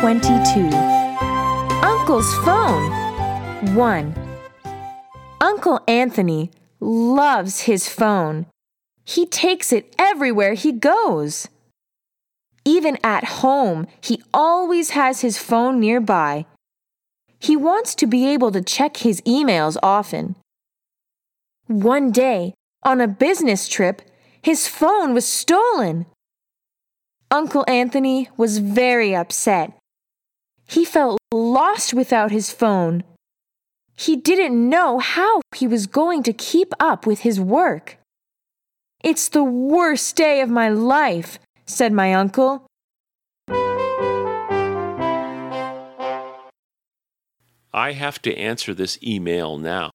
22 Uncle's Phone 1. Uncle Anthony loves his phone. He takes it everywhere he goes. Even at home, he always has his phone nearby. He wants to be able to check his emails often. One day, on a business trip, his phone was stolen. Uncle Anthony was very upset. He felt lost without his phone. He didn't know how he was going to keep up with his work. It's the worst day of my life, said my uncle. I have to answer this email now.